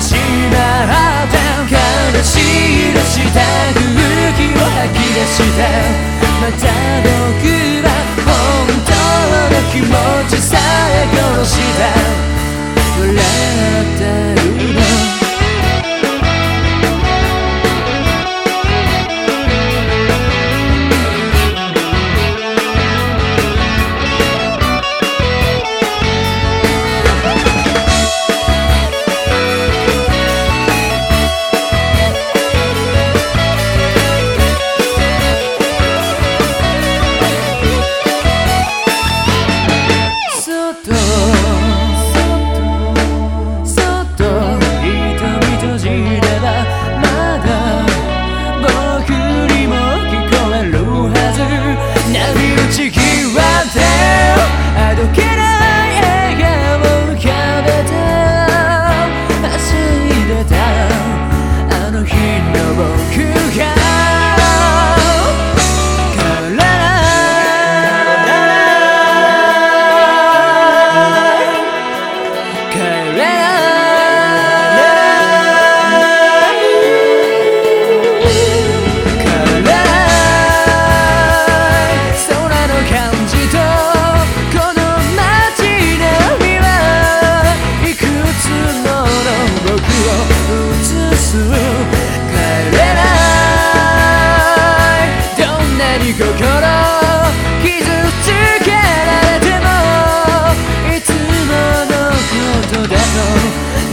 しなら悲しい出した空気を吐き出してまた僕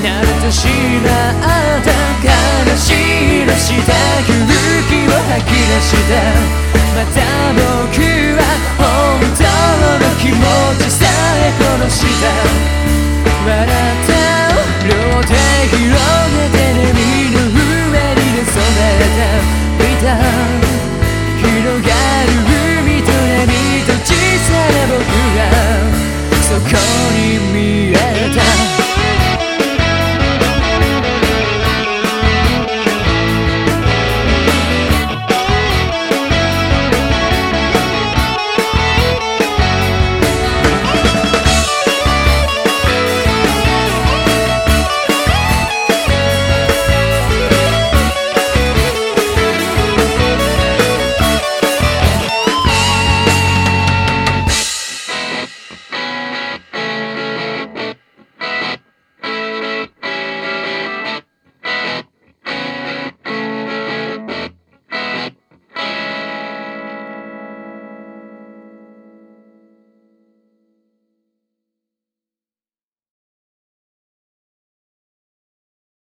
なるとしまった悲しい出した。勇気を吐き出した。また僕